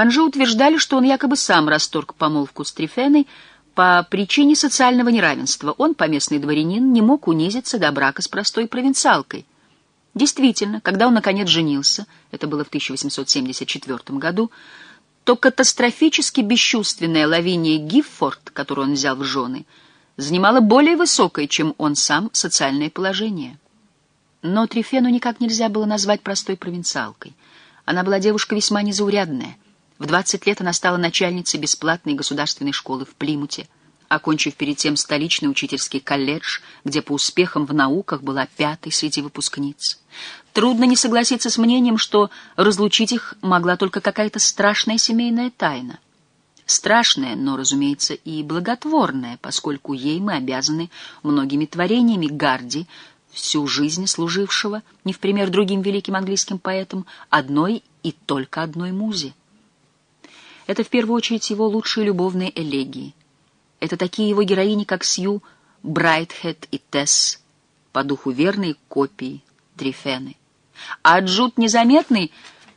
Ханжи утверждали, что он якобы сам расторг помолвку с Трифеной по причине социального неравенства. Он, поместный дворянин, не мог унизиться до брака с простой провинциалкой. Действительно, когда он наконец женился, это было в 1874 году, то катастрофически бесчувственная Лавиния Гиффорд, которую он взял в жены, занимала более высокое, чем он сам, социальное положение. Но Трифену никак нельзя было назвать простой провинциалкой. Она была девушка весьма незаурядная. В 20 лет она стала начальницей бесплатной государственной школы в Плимуте, окончив перед тем столичный учительский колледж, где по успехам в науках была пятой среди выпускниц. Трудно не согласиться с мнением, что разлучить их могла только какая-то страшная семейная тайна. Страшная, но, разумеется, и благотворная, поскольку ей мы обязаны многими творениями Гарди, всю жизнь служившего, не в пример другим великим английским поэтам, одной и только одной музе. Это в первую очередь его лучшие любовные элегии. Это такие его героини, как Сью, Брайтхед и Тесс, по духу верные копии Трифены. А Джуд Незаметный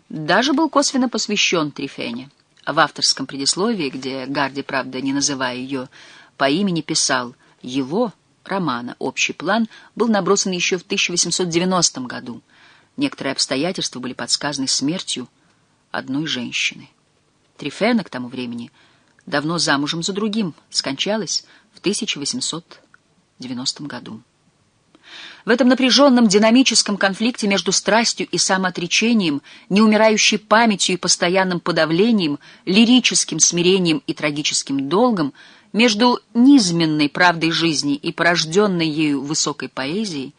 даже был косвенно посвящен Трифене. В авторском предисловии, где Гарди, правда, не называя ее по имени, писал «Его» романа «Общий план» был набросан еще в 1890 году. Некоторые обстоятельства были подсказаны смертью одной женщины. Трифена к тому времени давно замужем за другим, скончалась в 1890 году. В этом напряженном динамическом конфликте между страстью и самоотречением, неумирающей памятью и постоянным подавлением, лирическим смирением и трагическим долгом, между низменной правдой жизни и порожденной ею высокой поэзией,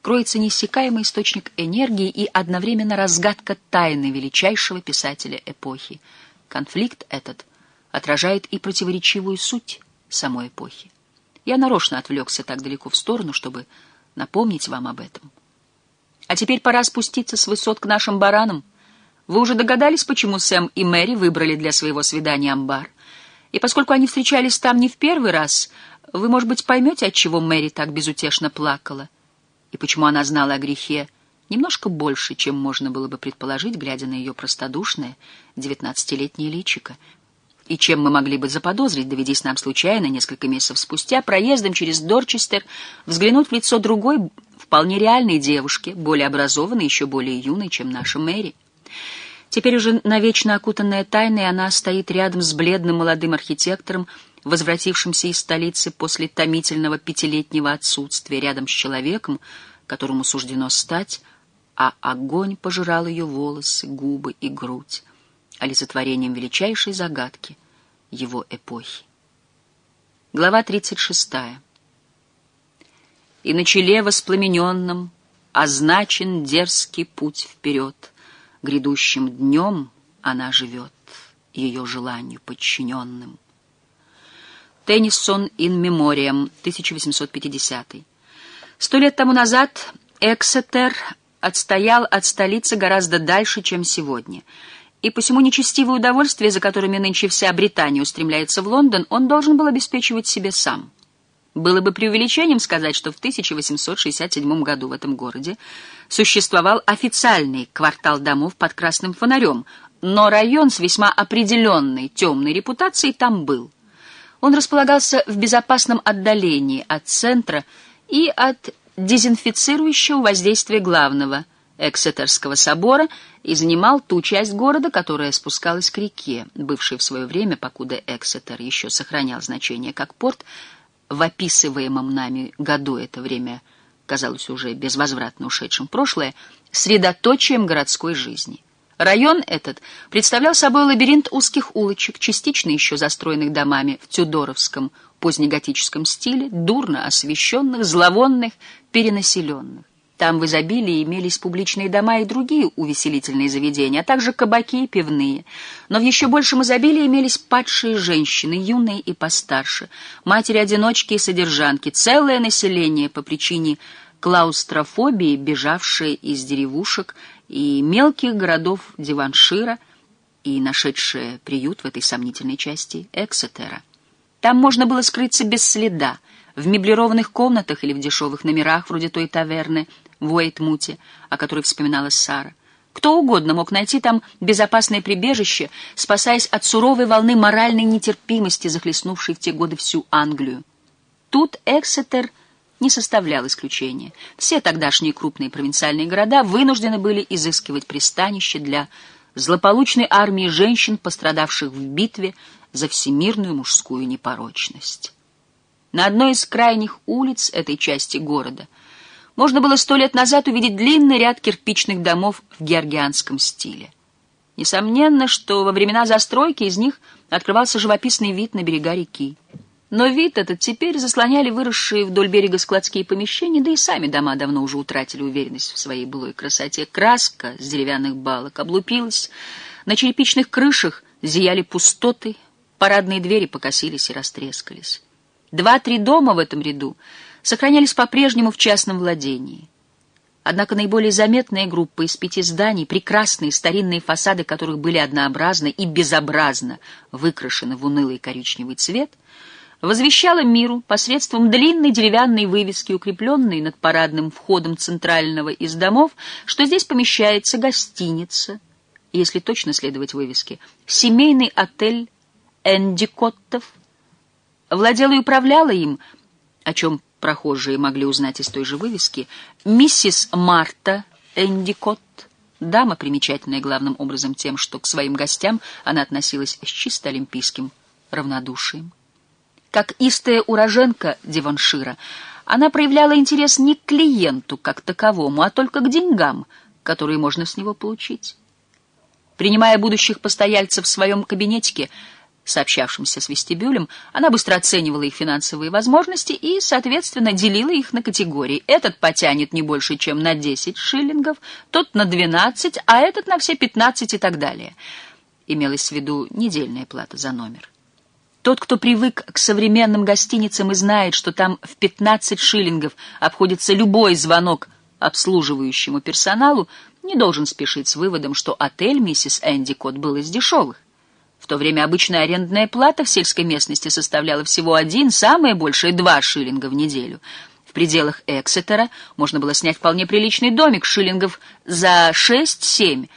кроется неиссякаемый источник энергии и одновременно разгадка тайны величайшего писателя эпохи. Конфликт этот отражает и противоречивую суть самой эпохи. Я нарочно отвлекся так далеко в сторону, чтобы напомнить вам об этом. А теперь пора спуститься с высот к нашим баранам. Вы уже догадались, почему Сэм и Мэри выбрали для своего свидания амбар? И поскольку они встречались там не в первый раз, вы, может быть, поймете, отчего Мэри так безутешно плакала, и почему она знала о грехе немножко больше, чем можно было бы предположить, глядя на ее простодушное девятнадцатилетнее личико, и чем мы могли бы заподозрить, доведись нам случайно, несколько месяцев спустя, проездом через Дорчестер, взглянуть в лицо другой, вполне реальной девушки, более образованной, еще более юной, чем наша Мэри. Теперь уже навечно окутанная тайной, она стоит рядом с бледным молодым архитектором, возвратившимся из столицы после томительного пятилетнего отсутствия, рядом с человеком, которому суждено стать, а огонь пожирал ее волосы, губы и грудь олицетворением величайшей загадки его эпохи. Глава 36. И на челе воспламененном означен дерзкий путь вперед. Грядущим днем она живет, ее желанию подчиненным. Теннисон ин мемориам, 1850. Сто лет тому назад Эксетер отстоял от столицы гораздо дальше, чем сегодня — и посему нечестивое удовольствие, за которыми нынче вся Британия устремляется в Лондон, он должен был обеспечивать себе сам. Было бы преувеличением сказать, что в 1867 году в этом городе существовал официальный квартал домов под красным фонарем, но район с весьма определенной темной репутацией там был. Он располагался в безопасном отдалении от центра и от дезинфицирующего воздействия главного Эксетерского собора и занимал ту часть города, которая спускалась к реке, бывшей в свое время, покуда Эксетер еще сохранял значение как порт, в описываемом нами году это время казалось уже безвозвратно ушедшим прошлое, средоточием городской жизни. Район этот представлял собой лабиринт узких улочек, частично еще застроенных домами в тюдоровском позднеготическом стиле, дурно освещенных, зловонных, перенаселенных. Там в изобилии имелись публичные дома и другие увеселительные заведения, а также кабаки и пивные. Но в еще большем изобилии имелись падшие женщины, юные и постарше, матери-одиночки и содержанки, целое население по причине клаустрофобии, бежавшее из деревушек и мелких городов Диваншира и нашедшее приют в этой сомнительной части Эксетера. Там можно было скрыться без следа, в меблированных комнатах или в дешевых номерах, вроде той таверны, в Уэйтмуте, о которой вспоминала Сара. Кто угодно мог найти там безопасное прибежище, спасаясь от суровой волны моральной нетерпимости, захлестнувшей в те годы всю Англию. Тут Эксетер не составлял исключения. Все тогдашние крупные провинциальные города вынуждены были изыскивать пристанище для злополучной армии женщин, пострадавших в битве за всемирную мужскую непорочность. На одной из крайних улиц этой части города можно было сто лет назад увидеть длинный ряд кирпичных домов в георгианском стиле. Несомненно, что во времена застройки из них открывался живописный вид на берега реки. Но вид этот теперь заслоняли выросшие вдоль берега складские помещения, да и сами дома давно уже утратили уверенность в своей былой красоте. Краска с деревянных балок облупилась, на черепичных крышах зияли пустоты, парадные двери покосились и растрескались. Два-три дома в этом ряду сохранялись по-прежнему в частном владении. Однако наиболее заметная группа из пяти зданий, прекрасные старинные фасады которых были однообразны и безобразно выкрашены в унылый коричневый цвет — возвещала миру посредством длинной деревянной вывески, укрепленной над парадным входом центрального из домов, что здесь помещается гостиница, если точно следовать вывеске, семейный отель Эндикоттов. Владела и управляла им, о чем прохожие могли узнать из той же вывески, миссис Марта Эндикотт, дама, примечательная главным образом тем, что к своим гостям она относилась с чисто олимпийским равнодушием. Как истая уроженка Деваншира, она проявляла интерес не к клиенту как таковому, а только к деньгам, которые можно с него получить. Принимая будущих постояльцев в своем кабинетике, сообщавшемся с вестибюлем, она быстро оценивала их финансовые возможности и, соответственно, делила их на категории. Этот потянет не больше, чем на 10 шиллингов, тот на 12, а этот на все 15 и так далее. Имелась в виду недельная плата за номер. Тот, кто привык к современным гостиницам и знает, что там в 15 шиллингов обходится любой звонок обслуживающему персоналу, не должен спешить с выводом, что отель миссис Эндикот был из дешевых. В то время обычная арендная плата в сельской местности составляла всего один, самое большее два шиллинга в неделю. В пределах Эксетера можно было снять вполне приличный домик шиллингов за 6-7,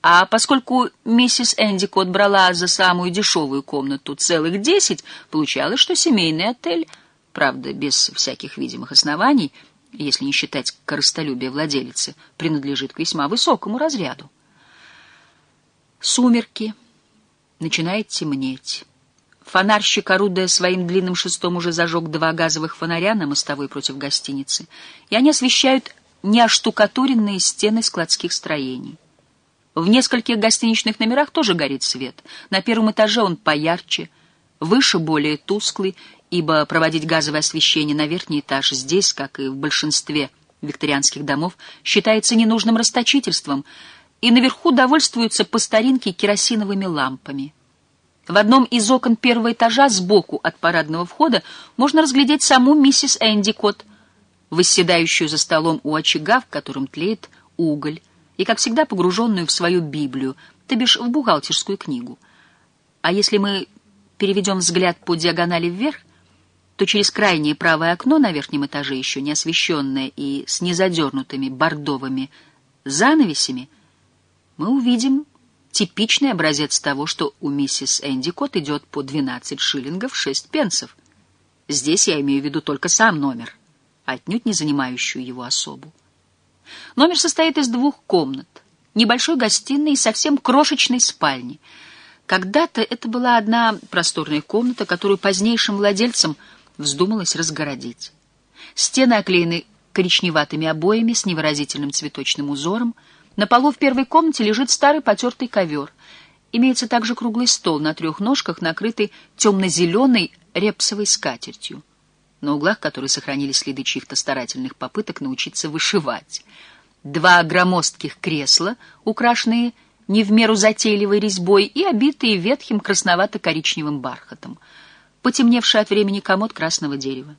а поскольку миссис Эндикот брала за самую дешевую комнату целых десять, получалось, что семейный отель, правда, без всяких видимых оснований, если не считать корыстолюбия владелицы, принадлежит к весьма высокому разряду. Сумерки. Начинает темнеть. Фонарщик, орудуя своим длинным шестом, уже зажег два газовых фонаря на мостовой против гостиницы, и они освещают неоштукатуренные стены складских строений. В нескольких гостиничных номерах тоже горит свет. На первом этаже он поярче, выше более тусклый, ибо проводить газовое освещение на верхний этаж здесь, как и в большинстве викторианских домов, считается ненужным расточительством, и наверху довольствуются по старинке керосиновыми лампами. В одном из окон первого этажа сбоку от парадного входа можно разглядеть саму миссис Эндикот, восседающую за столом у очага, в котором тлеет уголь, и, как всегда, погруженную в свою Библию, то бишь в бухгалтерскую книгу. А если мы переведем взгляд по диагонали вверх, то через крайнее правое окно на верхнем этаже, еще не освещенное и с незадернутыми бордовыми занавесями, мы увидим типичный образец того, что у миссис Эндикот идет по 12 шиллингов 6 пенсов. Здесь я имею в виду только сам номер, отнюдь не занимающую его особу. Номер состоит из двух комнат, небольшой гостиной и совсем крошечной спальни. Когда-то это была одна просторная комната, которую позднейшим владельцам вздумалось разгородить. Стены оклеены коричневатыми обоями с невыразительным цветочным узором. На полу в первой комнате лежит старый потертый ковер. Имеется также круглый стол на трех ножках, накрытый темно-зеленой репсовой скатертью на углах которой сохранились следы чьих-то старательных попыток научиться вышивать. Два громоздких кресла, украшенные не в меру затейливой резьбой и обитые ветхим красновато-коричневым бархатом. Потемневший от времени комод красного дерева.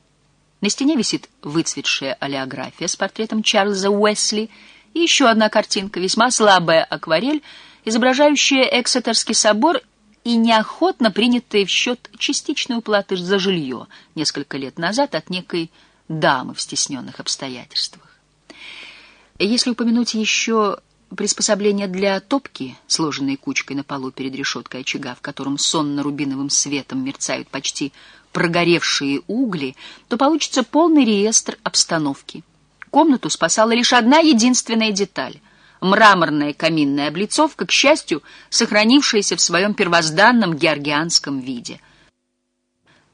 На стене висит выцветшая олеография с портретом Чарльза Уэсли и еще одна картинка, весьма слабая акварель, изображающая Эксетерский собор и неохотно принятые в счет частичной уплаты за жилье несколько лет назад от некой дамы в стесненных обстоятельствах. Если упомянуть еще приспособления для топки, сложенные кучкой на полу перед решеткой очага, в котором сонно-рубиновым светом мерцают почти прогоревшие угли, то получится полный реестр обстановки. Комнату спасала лишь одна единственная деталь — мраморная каминная облицовка, к счастью, сохранившаяся в своем первозданном георгианском виде —